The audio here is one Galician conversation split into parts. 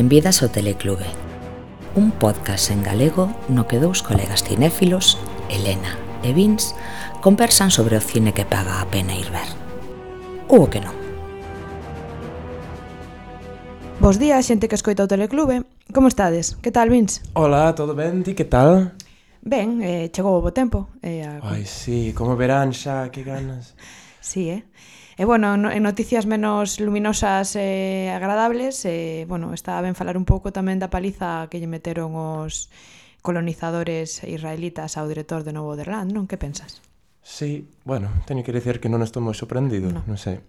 Benvidas ao Teleclube Un podcast en galego no que dous colegas cinéfilos, Elena e Vins, conversan sobre o cine que paga a pena ir ver Ou o que non Bos días, xente que escoita o Teleclube Como estades? Que tal, Vins? Hola, todo ben? Ti que tal? Ben, eh, chegou o bo tempo eh, a... Ai, sí, como verán xa, que ganas Sí, eh? E bueno, no, en noticias menos luminosas e eh, agradables, eh, bueno, está ben falar un pouco tamén da paliza que lle meteron os colonizadores israelitas ao director de Novo Orleans, non? Que pensas? Sí, bueno, teño que dicir que non estou moi sorprendido, no. non sei.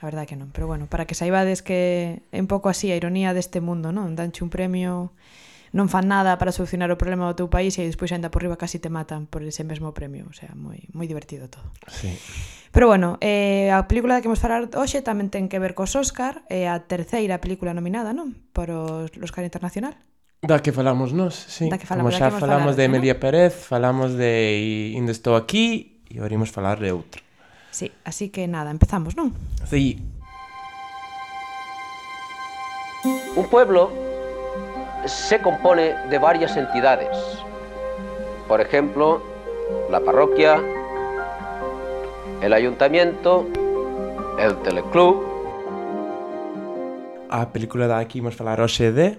A verdade que non, pero bueno, para que saibades que é un pouco así a ironía deste mundo, non? Danche un premio non fan nada para solucionar o problema do teu país e despois ainda por riba casi te matan por ese mesmo premio, o sea, moi moi divertido todo. Sí. Pero bueno, eh, a película da que vamos falar hoxe tamén ten que ver cos Oscar, é eh, a terceira película nominada, non? Para os Oscar Internacional. Da que falamos nos, sí. Da que falamos, Como xa que falamos falar, de Emilia ¿no? Pérez, falamos de Inde estou aquí e orimos falar de outro. Sí, así que nada, empezamos, non? Sí. Un pueblo se compone de varias entidades. Por ejemplo, la parroquia, el ayuntamiento, el teleclub. A película da aquí imos falar hoxe de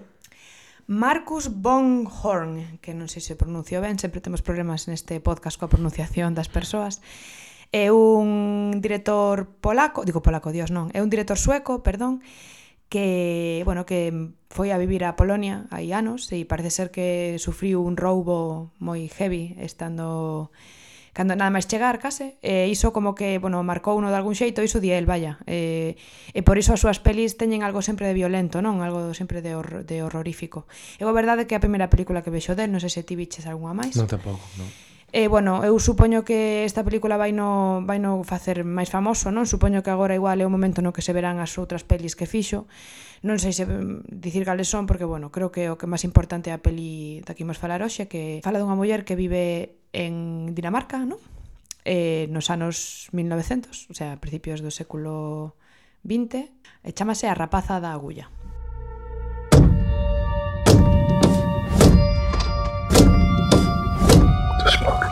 Marcus von Horn, que non sei se pronunciou ben, sempre temos problemas neste podcast coa pronunciación das persoas. É un director polaco, digo polaco, dios non, é un director sueco, perdón, que, bueno, que foi a vivir a Polonia hai anos e parece ser que sufriu un roubo moi heavy estando cando nada máis chegar case, e iso como que, bueno, marcou uno de algún xeito, iso di el, vaya. E, e por iso as súas pelis teñen algo sempre de violento, non? Algo sempre de, hor de horrorífico. E a verdade que a primeira película que vexo del, non sei se ti biches algunha máis. Non, tampouco, non. E, bueno, eu supoño que esta película vai no, vai no facer máis famoso, non? Supoño que agora igual é o momento no que se verán as outras pelis que fixo. Non sei se mm, dicir cales son, porque, bueno, creo que o que máis importante é a peli da que imos falar hoxe, que fala dunha muller que vive en Dinamarca, non? Eh, nos anos 1900, o sea, principios do século XX, e chamase A rapaza da agulla. smoke.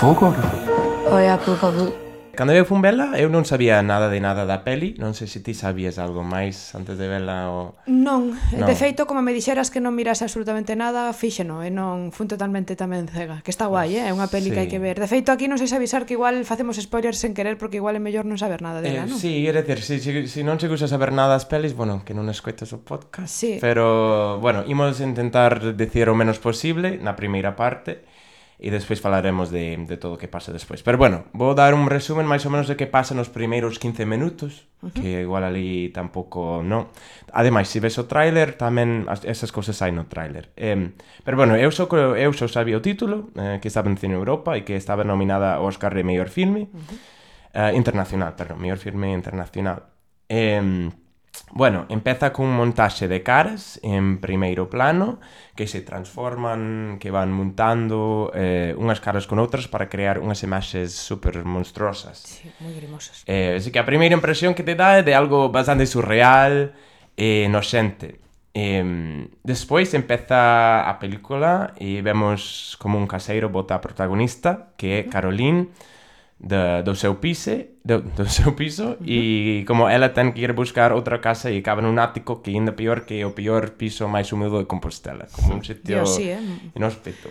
fogo, oh, jeg er blevet gravid. Cando eu fun vela, eu non sabía nada de nada da peli, non sei se ti sabías algo máis antes de vela ou... Non, non. de feito, como me dixeras que non mirase absolutamente nada, fíxeno, e non fun totalmente tamén cega, que está guai, eh? é unha peli sí. que hai que ver. De feito, aquí non sei se avisar que igual facemos spoilers sen querer, porque igual é mellor non saber nada dela, eh, non? Sí, é dicir, si, si, si non se gusta saber nada das pelis, bueno, que non escoites o podcast, sí. pero, bueno, imos intentar decir o menos posible na primeira parte, e despois falaremos de, de todo o que pasa despois. Pero bueno, vou dar un resumen máis ou menos de que pasa nos primeiros 15 minutos, uh -huh. que igual ali tampouco non. Ademais, se ves o tráiler, tamén as, esas cousas hai no tráiler. Eh, pero bueno, eu só, eu só sabía o título, eh, que estaba en Cine Europa e que estaba nominada ao Oscar de Mellor Filme, uh -huh. eh, internacional, perdón, Mellor Filme Internacional. Eh, Bueno, empeza cun montaxe de caras en primeiro plano que se transforman, que van montando eh, unhas caras con outras para crear unhas imaxes super monstruosas. Sí, moi grimosas. Eh, así que a primeira impresión que te dá é de algo bastante surreal e noxente. Eh, despois empeza a película e vemos como un caseiro bota a protagonista, que é Caroline, uh -huh de, do seu pise, do, do seu piso uh -huh. e como ela ten que ir buscar outra casa e acaba nun ático que ainda pior que o pior piso máis húmido de Compostela, como un sitio sí, eh? inhóspito.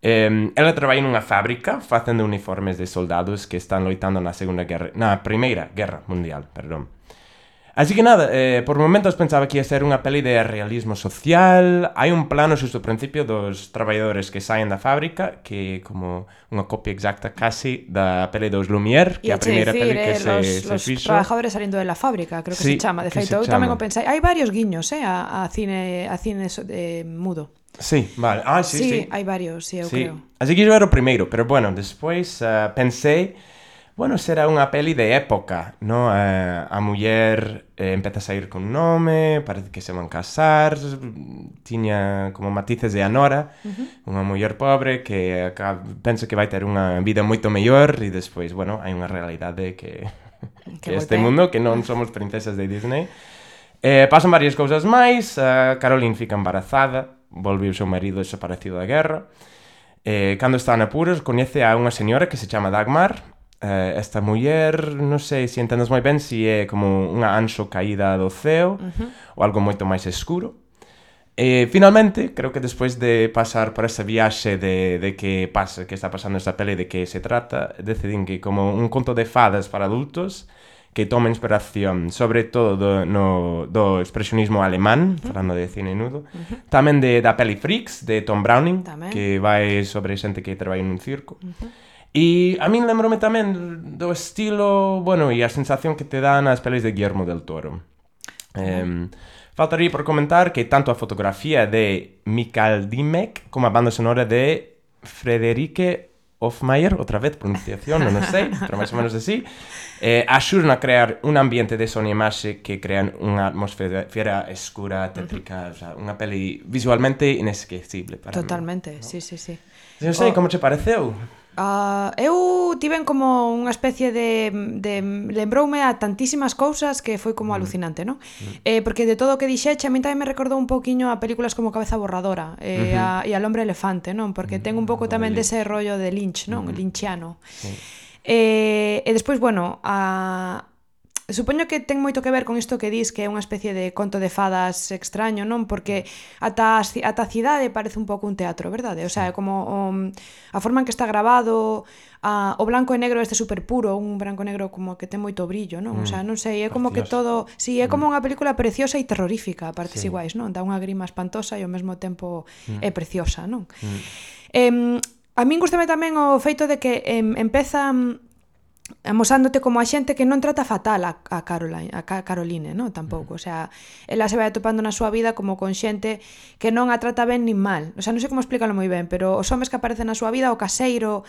Eh, ela traballa nunha fábrica facendo uniformes de soldados que están loitando na Segunda Guerra, na Primeira Guerra Mundial, perdón. Así que nada, eh, por momentos pensaba que ia ser unha peli de realismo social, hai un plano xusto ao principio dos traballadores que saen da fábrica, que é como unha copia exacta casi da peli dos Lumière, que é a primeira peli que eh, se, los, se los fixo. trabajadores salindo de la fábrica, creo que sí, se chama, de feito, eu tamén o pensei, hai varios guiños, eh, a, a cine, a cine eh, mudo. Sí, vale. Ah, sí, sí. Sí, hai varios, sí, eu sí. creo. Así que iso era o primeiro, pero bueno, despois uh, pensei bueno, será unha peli de época, no? Eh, a muller eh, empeza a sair con nome, parece que se van casar, tiña como matices de Anora, uh -huh. unha muller pobre que acá, pensa que vai ter unha vida moito mellor e despois, bueno, hai unha realidade que, que, que este mundo, que non somos princesas de Disney. Eh, pasan varias cousas máis, a Caroline fica embarazada, volviu seu marido desaparecido da guerra, Eh, cando está en apuros, coñece a unha señora que se chama Dagmar eh, esta muller, non sei se entendes moi ben se é como unha anxo caída do ceo uh -huh. ou algo moito máis escuro. E finalmente, creo que despois de pasar por ese viaxe de, de que pasa, que está pasando esta peli, de que se trata, decidín que como un conto de fadas para adultos que toma inspiración, sobre todo do, no, do expresionismo alemán, uh -huh. falando de cine nudo, uh -huh. tamén de, da peli Freaks, de Tom Browning, tamén. que vai sobre xente que traballa nun circo. Uh -huh E a min lembrome tamén do estilo, bueno, e a sensación que te dan as pelis de Guillermo del Toro. Um, faltaría por comentar que tanto a fotografía de Mikael Dimek como a banda sonora de Frederike Hofmeier, outra vez pronunciación, non sei, pero máis ou menos así, eh, axudan a crear un ambiente de son e imaxe que crean unha atmosfera fiera, escura, tétrica, uh -huh. o sea, unha peli visualmente inesquecible para Totalmente, mí, ¿no? sí, sí, sí. Non sei, o... como che pareceu? Uh, eu tiven como unha especie de, de lembroume a tantísimas cousas que foi como alucinante, non? Mm. Eh, porque de todo o que dixeche, a mí tamén me recordou un pouquiño a películas como Cabeza Borradora eh, uh -huh. a, e al Hombre Elefante, non? Porque mm. ten un pouco tamén dese de rollo de Lynch, non? Mm. Lynchiano. Eh, e despois, bueno, a, Supoño que ten moito que ver con isto que dis que é unha especie de conto de fadas extraño, non? Porque mm. ata ata a cidade parece un pouco un teatro, verdade? O sea, é como um, a forma en que está grabado, a, o blanco e negro este super puro, un branco e negro como que ten moito brillo, non? Mm. O sea, mm. non sei, é como Precioso. que todo, si sí, é como mm. unha película preciosa e terrorífica a partes sí. iguais, non? Dá unha grima espantosa e ao mesmo tempo mm. é preciosa, non? Mm. Eh, a min gustame tamén o feito de que em, empeza amosándote como a xente que non trata fatal a, a, Caroline, a Caroline, no? tampouco, o sea, ela se vai atopando na súa vida como con xente que non a trata ben nin mal, o sea, non sei como explícalo moi ben, pero os homes que aparecen na súa vida, o caseiro,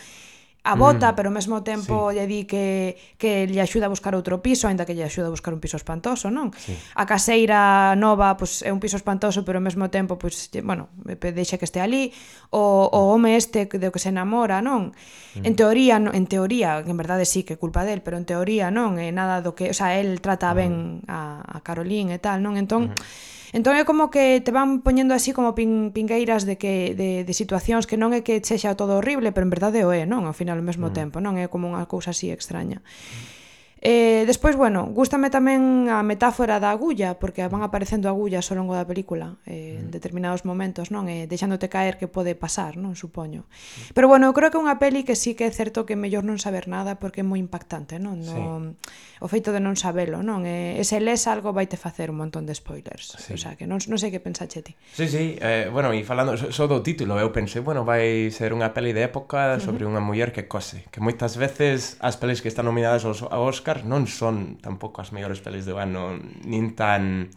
a mm. bota, mm. pero ao mesmo tempo sí. lle di que, que lle axuda a buscar outro piso, aínda que lle axuda a buscar un piso espantoso, non? Sí. A caseira nova, pois pues, é un piso espantoso, pero ao mesmo tempo, pois, pues, bueno, deixa que este ali, o, o mm. home este do que se enamora, non? Mm. En teoría, no, en teoría, en verdade sí que é culpa del, pero en teoría non, é nada do que, o sea, el trata mm. ben a, a Carolín e tal, non? Entón, mm Entón é como que te van poñendo así como pin, pingueiras de que de, de situacións que non é que sexa todo horrible, pero en verdade o é, non? Ao final ao mesmo mm. tempo, non? É como unha cousa así extraña. Mm. Eh, despois, bueno, gústame tamén a metáfora da agulla, porque van aparecendo agullas ao longo da película eh, mm. en determinados momentos, non? Eh, deixándote caer que pode pasar, non? Supoño. Mm. Pero bueno, eu creo que é unha peli que sí que é certo que é mellor non saber nada porque é moi impactante, non? No, sí. O feito de non sabelo, non? Eh, e se les algo vaite facer un montón de spoilers. Sí. O sea, que non, non sei que pensache ti. Sí, sí, eh, bueno, e falando só so, so do título, eu pensei, bueno, vai ser unha peli de época sobre unha muller que cose, que moitas veces as pelis que están nominadas aos Oscar Oscar non son tampouco as mellores pelis do ano, nin tan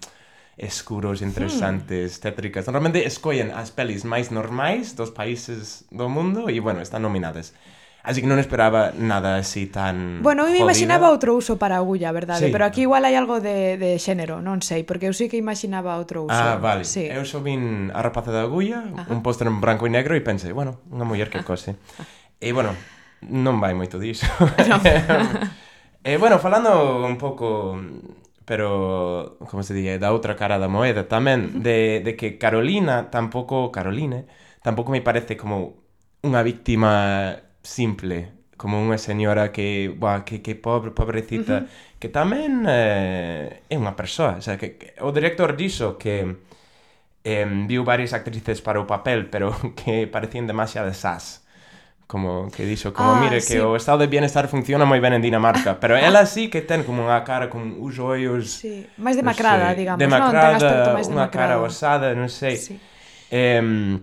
escuros, hmm. interesantes, tétricas. Normalmente escollen as pelis máis normais dos países do mundo e, bueno, están nominadas. Así que non esperaba nada así tan Bueno, eu imaginaba outro uso para a agulla, verdade? Sí. Pero aquí igual hai algo de, de xénero, non sei, porque eu sí que imaginaba outro uso. Ah, vale. Sí. Eu só vin a rapaza da agulla, Ajá. un póster en branco e negro e pensei, bueno, unha muller que cose. e, bueno, non vai moito diso. No. E, bueno, falando un pouco pero como se di, da outra cara da moeda tamén de, de que Carolina tampouco Caroline tampouco me parece como unha víctima simple como unha señora que, buah, que, que pobre, pobrecita, uh -huh. que tamén eh, é unha persoa. O, sea, que, que, o director dixo que eh, viu varias actrices para o papel, pero que parecían demasiado sas como que dixo, como ah, mire sí. que o estado de bienestar funciona moi ben en Dinamarca, pero ela ah. sí que ten como unha cara con os ollos sí. máis demacrada, no sei, digamos, demacrada, non? Ten unha cara osada, non sei. Sí. Eh,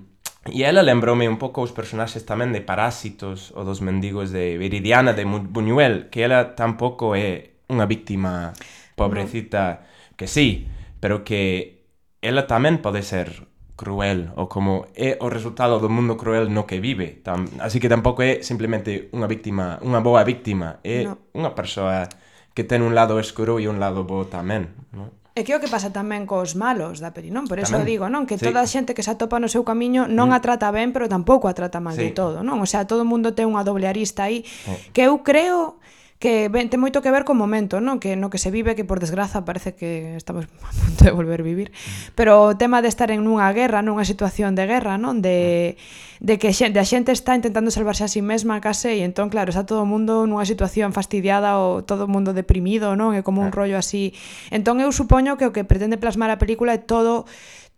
e ela lembroume un pouco os personaxes tamén de Parásitos ou dos mendigos de Viridiana de Buñuel, que ela tampouco é unha víctima pobrecita no. que sí, pero que ela tamén pode ser cruel ou como é o resultado do mundo cruel no que vive. Tam, así que tampouco é simplemente unha víctima, unha boa víctima, é no. unha persoa que ten un lado escuro e un lado bo tamén, non? E que é o que pasa tamén cos malos da peli, non? Por eso tamén. digo, non? Que sí. toda a xente que se atopa no seu camiño non mm. a trata ben, pero tampouco a trata mal sí. de todo, non? O sea, todo o mundo ten unha doble arista aí, sí. que eu creo que ben, ten moito que ver co momento, non? Que no que se vive, que por desgraza parece que estamos a punto de volver a vivir, mm. pero o tema de estar en unha guerra, nunha situación de guerra, non? De, mm. de que xente, a xente está intentando salvarse a si sí mesma case e entón, claro, está todo o mundo nunha situación fastidiada ou todo o mundo deprimido, non? É como un rollo así. Entón eu supoño que o que pretende plasmar a película é todo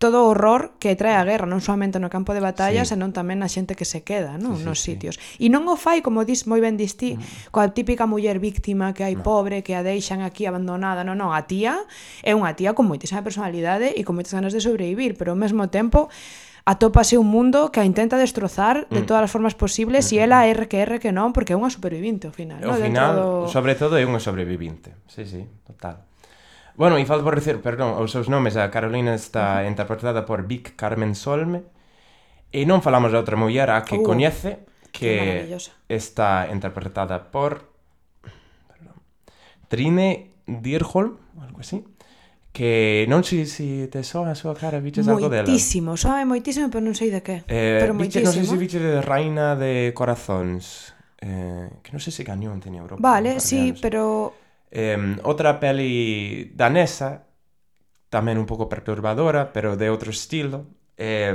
todo o horror que trae a guerra, non somente no campo de batalla, sí. senón tamén na xente que se queda, non, sí, sí, nos sí. sitios. E non o fai, como dis moi ben dis ti, mm. coa típica muller víctima que hai no. pobre, que a deixan aquí abandonada, non, non, a tía é unha tía con moitísima personalidade e con moitas ganas de sobrevivir, pero ao mesmo tempo atópase un mundo que a intenta destrozar de mm. todas as formas posibles mm. e ela mm. R que R que non, porque é unha supervivinte ao final, ao no? final, do... sobre todo é unha sobrevivinte. Sí, sí, total. Bueno, e falta por decir, perdón, os seus nomes, a Carolina está interpretada por Vic Carmen Solme, e non falamos de outra muller a que uh, coñece, que está interpretada por perdón, Trine Dierholm, algo así, que non sei se te soa a súa cara, viches algo dela. Moitísimo, soa moitísimo, pero non sei de que. Eh, pero moitísimo. Non sei se viche de Reina de Corazóns, eh, que non sei se gañou ante Europa. Vale, sí, anos. pero Eh, outra peli danesa, tamén un pouco perturbadora, pero de outro estilo, Eh,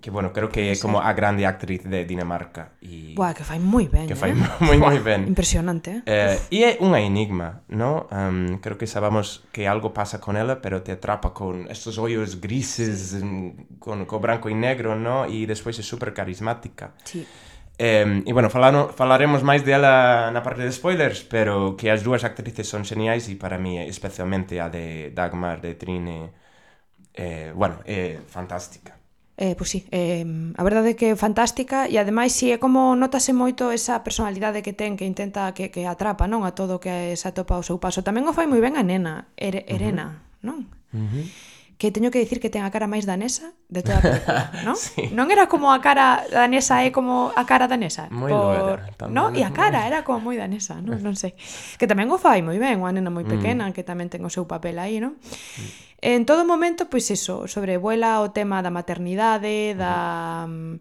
que bueno, creo que é como a grande actriz de Dinamarca e Buah, que fai moi ben, que fai eh? moi moi ben. Impresionante. Eh, eh e é unha enigma, ¿no? Um, creo que sabemos que algo pasa con ela, pero te atrapa con estos ollos grises con, con branco e negro, ¿no? E despois é super carismática. Sí. Eh, e, bueno, falano, falaremos máis dela na parte de spoilers, pero que as dúas actrices son xeniais e para mí, especialmente a de Dagmar de Trine, eh, bueno, é eh, fantástica. Eh, pois sí, eh, a verdade é que é fantástica e ademais si sí, é como notase moito esa personalidade que ten que intenta que, que atrapa non a todo que se atopa ao seu paso. Tamén o fai moi ben a nena, er, Erena, uh -huh. non? Uh -huh que teño que dicir que ten a cara máis danesa de toda a película, non? sí. Non era como a cara danesa é como a cara danesa. Moi por... Era, no? E a cara era como moi danesa, non, non sei. Que tamén o fai moi ben, unha nena moi mm. pequena mm. que tamén ten o seu papel aí, non? Mm. En todo momento, pois eso, sobrevuela o tema da maternidade, da... Mm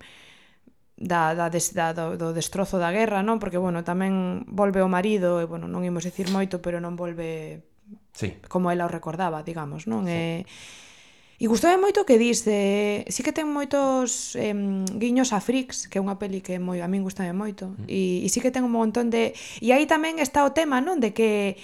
da, da, des, da do, do destrozo da guerra, non? Porque, bueno, tamén volve o marido, e, bueno, non imos dicir moito, pero non volve sí. como ela o recordaba, digamos, non? Sí. E, E gustoume moito que dis de... Sí que ten moitos eh, guiños a Freaks, que é unha peli que moi a min gustame moito. Mm. E, e sí que ten un montón de... E aí tamén está o tema, non? De que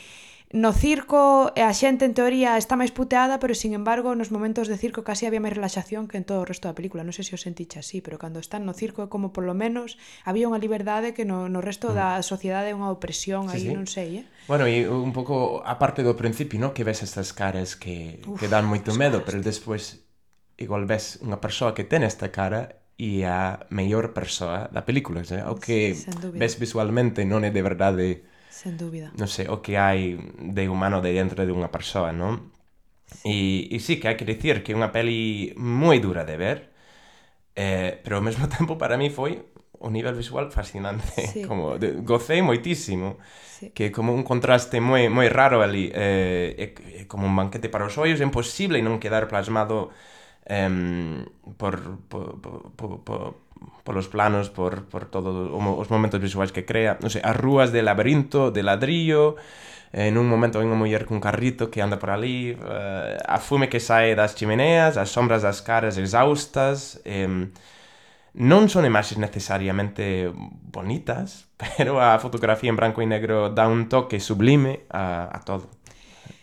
no circo e a xente en teoría está máis puteada, pero sin embargo nos momentos de circo casi había máis relaxación que en todo o resto da película. Non sei se o sentiche así, pero cando están no circo é como polo menos había unha liberdade que no, no resto da mm. sociedade é unha opresión sí, aí, sí. non sei, eh? Bueno, e un pouco a parte do principio, no? que ves estas caras que, Uf, que dan moito medo, pero despois igual ves unha persoa que ten esta cara e a mellor persoa da película, xa? o que sí, ves visualmente non é de verdade Sen dúbida. Non sei, o que hai de humano de dentro de unha persoa, non? Sí. E, e sí, que hai que dicir que é unha peli moi dura de ver, eh, pero ao mesmo tempo para mí foi o nivel visual fascinante, sí. como de, gocei moitísimo, sí. que como un contraste moi moi raro ali, eh, é, é como un banquete para os ollos, é imposible non quedar plasmado eh, por, por, por, por, por polos planos, por, por todos os momentos visuais que crea, non sei, as rúas de laberinto, de ladrillo, en un momento hai unha muller cun carrito que anda por ali, eh, a fume que sae das chimeneas, as sombras das caras exaustas, eh, non son imaxes necesariamente bonitas, pero a fotografía en branco e negro dá un toque sublime a, a todo.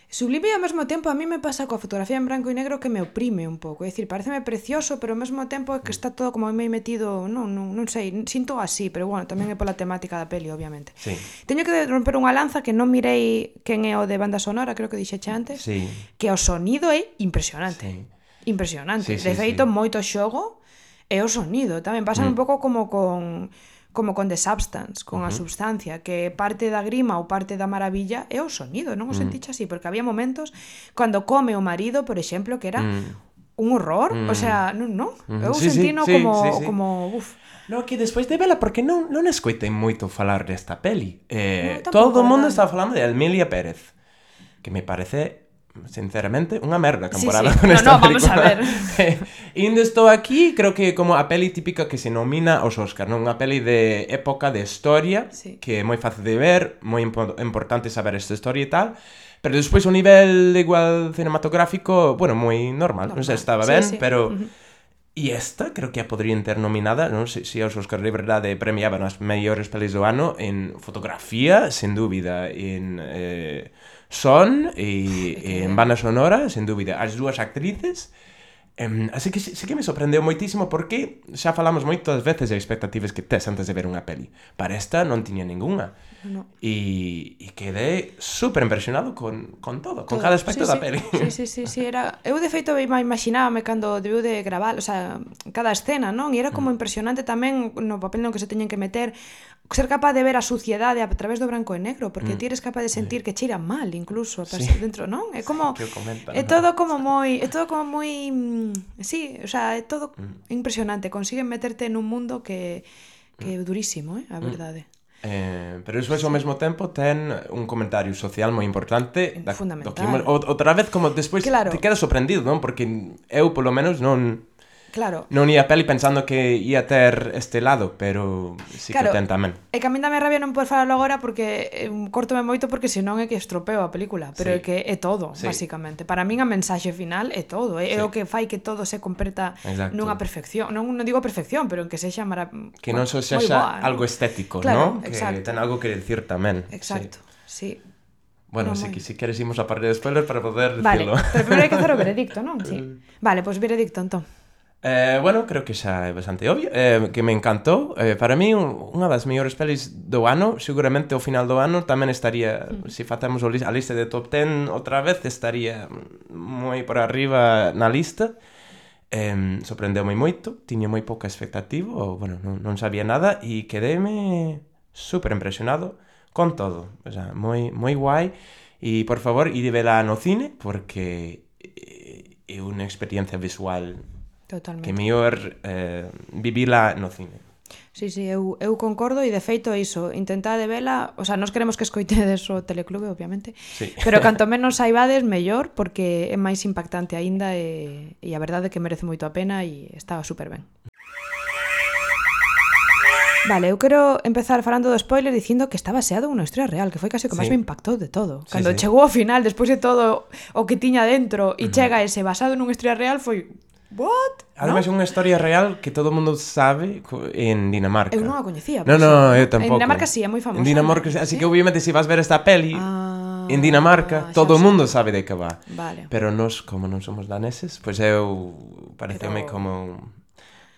sublime e ao mesmo tempo a mí me pasa coa fotografía en branco e negro que me oprime un pouco, é dicir, pareceme precioso, pero ao mesmo tempo é que está todo como moi metido, non, non, non sei, sinto así, pero bueno, tamén é pola temática da peli, obviamente. Sí. Teño que romper unha lanza que non mirei quen é o de banda sonora, creo que dixeche antes, sí. que o sonido é impresionante. Sí. Impresionante. Sí, sí, de feito, sí. moito xogo é o sonido. Tamén pasa mm. un pouco como con como con The Substance, con uh -huh. a substancia, que parte da grima ou parte da maravilla é o sonido, non o mm. sentiche así, porque había momentos cando come o marido, por exemplo, que era mm. un horror, o mm. sea, non, non, mm. eu sí, sentino sí, como sí, sí. como uf. No, que despois de vela, porque non, non escoitei moito falar desta peli. Eh, no, todo o mundo está falando de Emilia Pérez, que me parece sinceramente, unha merda a temporada sí, sí. con no, esta no, vamos película. a ver. Eh, Indo estou aquí, creo que como a peli típica que se nomina aos Oscar, non? Unha peli de época, de historia, sí. que é moi fácil de ver, moi impo importante saber esta historia e tal, pero despois o nivel igual cinematográfico, bueno, moi normal, non sei, estaba sí, ben, sí. pero... E esta creo que a podrían ter nominada, non sei se, se os Oscar de verdade premiaban as mellores pelis do ano en fotografía, sen dúbida, en eh, son, en banda sonora, sens duda, les dues actrices Em, así que sí que me sorprendeu moitísimo porque xa falamos moitas veces de expectativas que tes antes de ver unha peli. Para esta non tiña ninguna. No. E, e quedei super impresionado con, con todo, con todo. cada aspecto sí, da sí. peli. Sí, sí, sí, sí, era... Eu de feito imaginábame cando debiu de gravar, o sea, cada escena, non? E era como mm. impresionante tamén no papel no que se teñen que meter ser capaz de ver a suciedade a través do branco e negro, porque mm. ti eres capaz de sentir sí. que cheira mal incluso, sí. dentro, non? É como... Sí, comenta, é todo como moi... É todo como moi mm, mm, sí, o sea, é todo mm. impresionante, consiguen meterte nun mundo que que é mm. durísimo, eh, a mm. verdade. Mm. Eh, pero iso, iso ao mesmo tempo ten un comentario social moi importante eh, da, Fundamental. Do que, outra vez como despois claro. te quedas sorprendido, non? Porque eu polo menos non Claro. Non ia a peli pensando que ia ter este lado, pero si sí claro, que ten tamén. E que a mí dame rabia non poder falar agora porque eh, cortome moito porque senón é que estropeo a película, pero sí. é que é todo, sí. basicamente. Para min a mensaxe final é todo, é, sí. é o que fai que todo se completa Exacto. nunha perfección, non, non digo perfección, pero en que sexa mara... Que non só so sexa boa, algo estético, claro, ¿no? Exacto. Que ten algo que decir tamén. Exacto. Sí. sí. Bueno, no, sí, que, si queres imos a parte de spoilers para poder vale, decirlo. Vale, pero primeiro hai que hacer o veredicto, non? Sí. Vale, pois pues veredicto, entón. Eh, bueno, creo que xa é bastante obvio, eh, que me encantou. Eh, para mí, un, unha das mellores pelis do ano, seguramente ao final do ano tamén estaría, mm. se si facemos a lista de top 10 outra vez, estaría moi por arriba na lista. Eh, sorprendeu moi moito, tiña moi pouca expectativa, ou, bueno, non, non sabía nada, e quedeime super impresionado con todo. O sea, moi, moi guai. E, por favor, ide vela no cine, porque eh, é unha experiencia visual Totalmente. Que mellor eh, vivila no cine. Sí, sí, eu, eu concordo e de feito é iso, intentade vela, o sea, nos queremos que escoitedes o teleclube, obviamente, sí. pero canto menos saibades, mellor, porque é máis impactante aínda e, e a verdade é que merece moito a pena e estaba super ben. Vale, eu quero empezar falando do spoiler dicindo que está baseado unha historia real, que foi case o que máis sí. me impactou de todo. Cando sí, sí. chegou ao final, despois de todo o que tiña dentro, e uh -huh. chega ese basado nunha historia real, foi What? Ademais é no? unha historia real que todo mundo sabe en Dinamarca. Eu non a coñecía. No, no, eu tampouco. En Dinamarca sí, é moi famosa. En Dinamarca, ¿sí? así que obviamente se si vas ver esta peli ah, en Dinamarca, ah, todo o mundo sabe de que va. Vale. Pero nós, como non somos daneses, pois pues eu pareceume Pero... como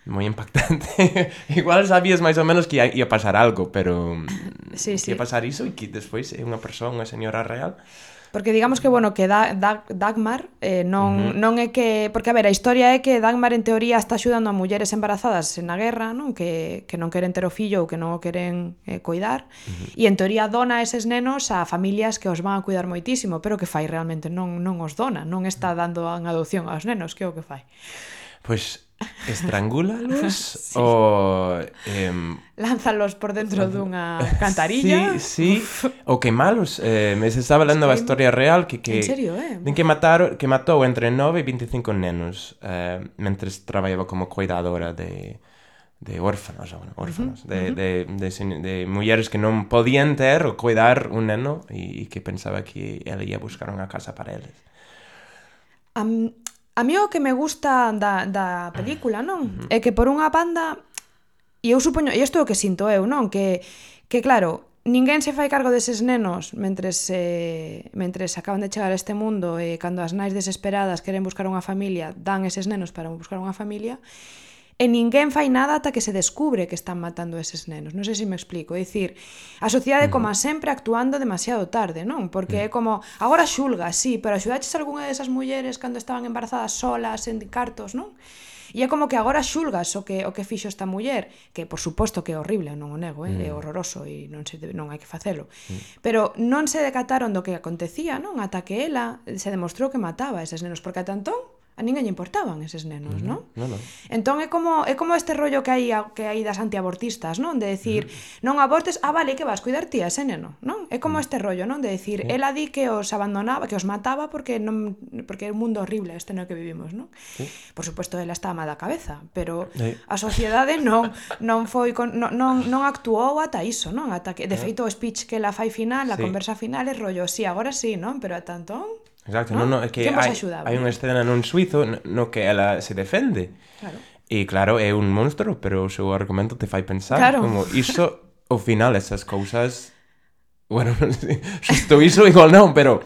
moi impactante. Igual sabías máis ou menos que ia, ia pasar algo, pero sí, sí. ia pasar iso e que despois é unha persoa, unha señora real Porque digamos que, bueno, que da, da, Dagmar eh, non, uh -huh. non é que... Porque, a ver, a historia é que Dagmar, en teoría, está axudando a mulleres embarazadas na guerra, non? Que, que non queren ter o fillo ou que non o queren eh, cuidar. Uh -huh. E, en teoría, dona eses nenos a familias que os van a cuidar moitísimo, pero que fai realmente non, non os dona, non está dando en adopción aos nenos, que é o que fai. Pois pues Estrangúlalos sí. ou... Eh, Lánzalos por dentro dunha cantarilla. Sí, sí. o que malos. Eh, me se estaba lendo a historia real que... que en serio, eh? Din que, mataron, que matou entre 9 e 25 nenos eh, mentre traballaba como cuidadora de de órfanos, bueno, órfanos, uh -huh, de, de, de, de, de mulleres que non podían ter ou cuidar un neno e, e que pensaba que ela ia buscar unha casa para eles. Um, A mí o que me gusta da, da película, non? Mm, é que por unha banda, e eu supoño, e isto é o que sinto eu, non? Que, que claro, ninguén se fai cargo deses nenos mentres, eh, mentres acaban de chegar a este mundo e cando as nais desesperadas queren buscar unha familia, dan eses nenos para buscar unha familia, e e ninguén fai nada ata que se descubre que están matando eses nenos. Non sei se me explico. É dicir, a sociedade, uh -huh. como sempre, actuando demasiado tarde, non? Porque é uh -huh. como, agora xulga, sí, pero axudaches algunha desas mulleres cando estaban embarazadas solas, en cartos, non? E é como que agora xulgas o que o que fixo esta muller, que por suposto que é horrible, non o nego, eh? é mm. horroroso e non se non hai que facelo. Mm. Pero non se decataron do que acontecía, non, ata que ela se demostrou que mataba a eses nenos porque ata entón a ninguén lle importaban eses nenos, uh -huh. non? No, no. Entón é como é como este rollo que hai que hai das antiabortistas, non? De decir, uh -huh. non abortes, ah, vale, que vas cuidar ti a ese neno, non? É como uh -huh. este rollo, non? De decir, uh -huh. ela di que os abandonaba, que os mataba porque non porque é un mundo horrible este no que vivimos, non? Uh -huh. Por suposto, ela está má da cabeza, pero uh -huh. a sociedade non non foi con, non, non, non actuou ata iso, non? Ata que de ah. feito o speech que ela fai final, a sí. conversa final é rollo, si sí, agora sí, non? Pero ata entón Exacto, non, non, no, é que hai, hai unha escena nun suizo no que ela se defende. Claro. E claro, é un monstro, pero o seu argumento te fai pensar claro. como iso, ao final, esas cousas... Bueno, xusto iso igual non, pero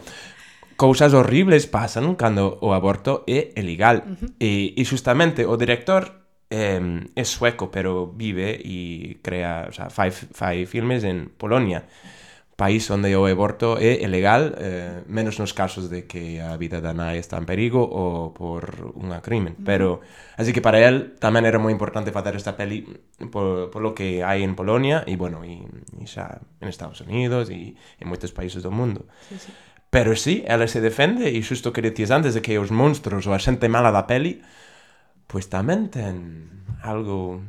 cousas horribles pasan cando o aborto é ilegal. Uh -huh. e, e justamente o director eh, é sueco, pero vive e crea, o sea, fai, fai filmes en Polonia. Uh país onde o aborto é ilegal, eh, menos nos casos de que a vida da nai está en perigo ou por unha crimen. Pero, así que para él tamén era moi importante facer esta peli por, por lo que hai en Polonia e, bueno, e, e xa en Estados Unidos e en moitos países do mundo. Sí, sí. Pero sí, ela se defende e xusto que dicías antes de que os monstros ou a xente mala da peli pois pues tamén ten algo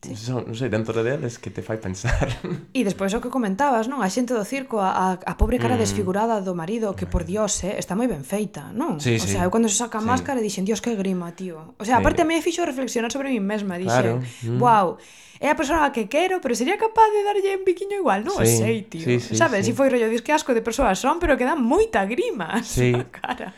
Sí. Son, non sei, dentro deles que te fai pensar. E despois o que comentabas, non? A xente do circo, a, a pobre cara mm. desfigurada do marido, que por mm. dios, eh, está moi ben feita, non? Sí, o sí. sea, eu cando se saca a sí. máscara dixen, dios, que grima, tío. O sea, sí. aparte me fixo reflexionar sobre mí mesma, dixen, claro. mm. wow, é a persona que quero, pero sería capaz de darlle un piquiño igual, non sí. sei, tío. Sí, sí, Sabes, sí. si foi rollo, dis que asco de persoas son, pero que dan moita grima sí. cara.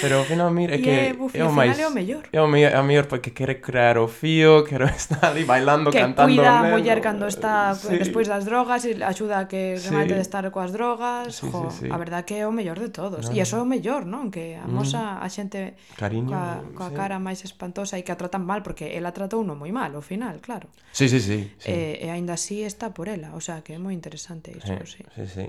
Pero ao final, mira, é que é, buf, é o máis... É o mellor. É o mellor, é o mellor porque quere crear o fío, quero estar ali bailando, que cantando. Que cuida a muller cando está eh, sí. despois das drogas, e axuda a que sí. remate de estar coas drogas. Sí, jo, sí, sí. A verdad que é o mellor de todos. No, e iso é o mellor, non? Que a moza, a xente Cariño, coa, coa sí. cara máis espantosa e que a tratan mal, porque ela tratou uno moi mal ao final, claro. Sí, sí, sí. sí. Eh, eh, e, e aínda así está por ela, o sea, que é moi interesante iso, sí. Sí, sí. sí.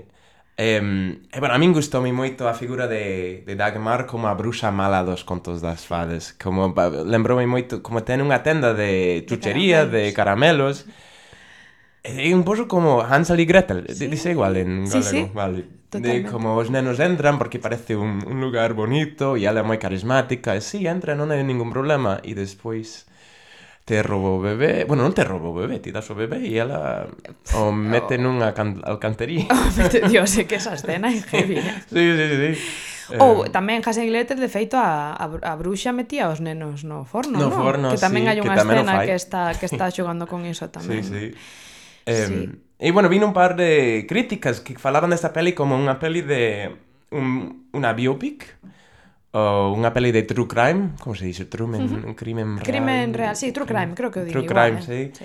Eh, e, bueno, a min gustoume moito a figura de, de Dagmar como a bruxa mala dos contos das fadas. Como lembroume moito como ten unha tenda de chuchería, de caramelos. É un pouco como Hansel e Gretel, sí. dice igual en galego, sí, sí. vale. Totalmente. De como os nenos entran porque parece un, un lugar bonito e ela é moi carismática, e si sí, entra non hai ningún problema e despois te robo o bebé, bueno, non te robo o bebé, ti das o bebé e ela o oh. mete nunha can... alcantería. Oh, Dios, é que esa escena é heavy. Eh. sí, sí, sí. sí. Ou eh... tamén Hansel e Gretel, de feito, a, a, a bruxa metía os nenos no forno, no, no? forno que tamén sí, hai unha escena que está, que está xogando con iso tamén. Sí, sí. Eh, sí. E, bueno, vino un par de críticas que falaban desta peli como unha peli de un, unha biopic, ou unha peli de true crime, como se dice, true men, uh -huh. crimen real. Crimen real, sí, true crime, creo que o digo. True crime, igual, eh? sí. sí.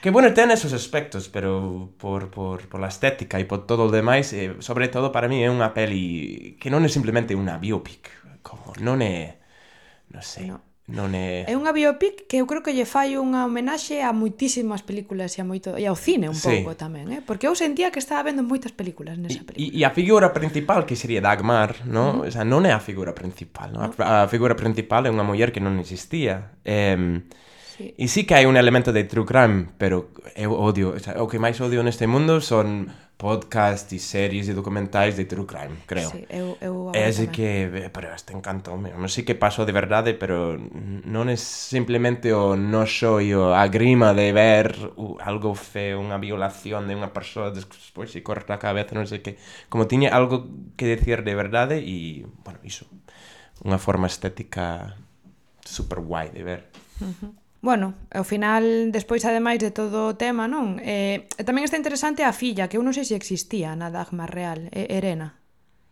Que bueno, ten esos aspectos, pero por, por, por la estética e por todo o demais, eh, sobre todo para mí é unha peli que non é simplemente unha biopic, como non é, non sei. No. Non é... é unha biopic que eu creo que lle fai unha homenaxe a moitísimas películas e, a moito... e ao cine un sí. pouco tamén, eh? porque eu sentía que estaba vendo moitas películas nesa película. E, e a figura principal que sería Dagmar, no? O sea, non é a figura principal, no? A, a figura principal é unha muller que non existía. Eh, sí. E sí que hai un elemento de true crime, pero eu odio, o, sea, o que máis odio neste mundo son podcast e series e documentais de true crime, creo. Sí, eu, eu é así que, pero este encanto, meu, non sei que pasou de verdade, pero non é simplemente o noxo e o grima de ver uh, algo feo, unha violación de unha persoa, despois se corta a cabeza, non sei que, como tiña algo que decir de verdade e, bueno, iso, unha forma estética super guai de ver. Uh -huh. Bueno, ao final, despois, ademais de todo o tema, non? Eh, tamén está interesante a filla, que eu non sei se existía na Dagmar Real, eh, Erena.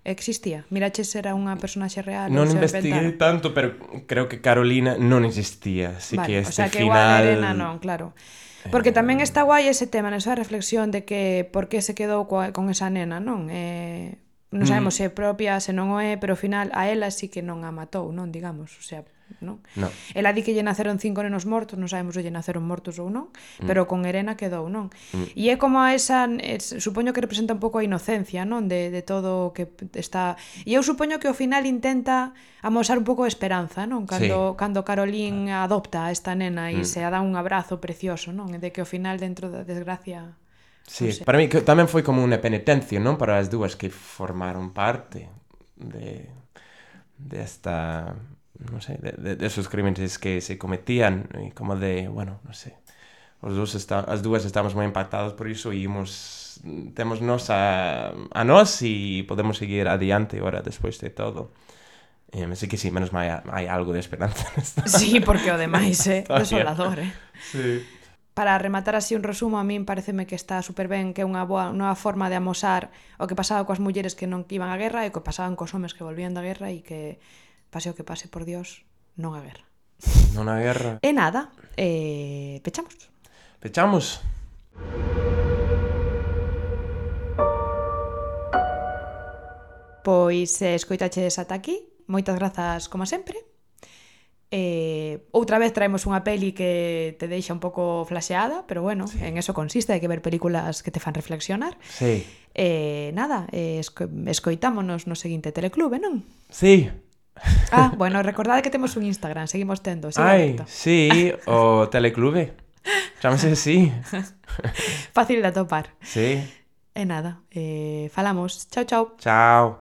Existía? Miraches era unha personaxe real? Non investiguei inventaron. tanto, pero creo que Carolina non existía. Así vale, que este o sea, que final... igual Erena non, claro. Porque eh, tamén está guai ese tema, nesa reflexión de que por que se quedou coa, con esa nena, non? Eh, non sabemos mm. se é propia, se non o é, pero ao final a ela sí que non a matou, non, digamos, o sea, non? No. Ela di que lle naceron cinco nenos mortos, non sabemos se lle naceron mortos ou non, mm. pero con Erena quedou, non? Mm. E é como esa, es, supoño que representa un pouco a inocencia, non? De, de todo o que está... E eu supoño que ao final intenta amosar un pouco de esperanza, non? Cando, sí. cando Carolín adopta a esta nena e mm. se a dá un abrazo precioso, non? De que ao final dentro da desgracia... Sí, no sé. para mí que tamén foi como unha penitencia, non? Para as dúas que formaron parte de desta de non sei, de, de, de esos crimes que se cometían e como de, bueno, non sei os dous está, as dúas estamos moi impactados por iso e imos, temos nos a, a nós e podemos seguir adiante agora despois de todo. E, así que sí, menos mal hai algo de esperanza nesta. Sí, porque o demais é eh, desolador, eh. Sí. Para rematar así un resumo, a min pareceme que está super ben, que é unha boa nova forma de amosar o que pasaba coas mulleres que non iban á guerra e o que pasaban cos homes que volvían da guerra e que pase o que pase, por Dios, non a guerra. Non a guerra. E nada, eh, pechamos. Pechamos. Pois eh, escoitaches ata aquí. Moitas grazas, como sempre. Eh, outra vez traemos unha peli que te deixa un pouco flaseada, pero bueno, sí. en eso consiste, hai que ver películas que te fan reflexionar. Sí. Eh, nada, eh, esco escoitámonos no seguinte teleclube, non? Sí. Ah, bueno, recordade que temos un Instagram, seguimos tendo, sigue Ai, aberto. sí, o Teleclube. Chámese así. Fácil de atopar. Sí. E nada, eh, falamos. Chao, chao. Chao.